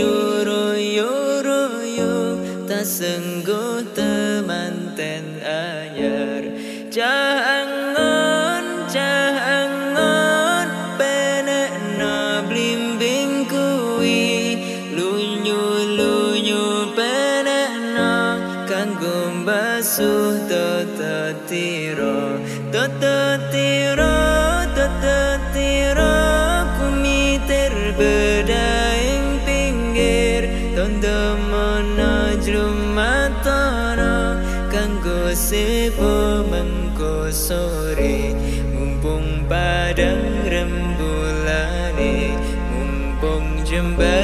ijo royo royo tak temanten anyar. Jangan jangan penek na blimbing kui lunyu lunyu penek na kanggo basuh totatiro monajrum matara kanggo sepo mengko sore mumpung padang rembulane mumpung jembar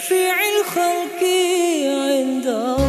شفيع الخلق عنده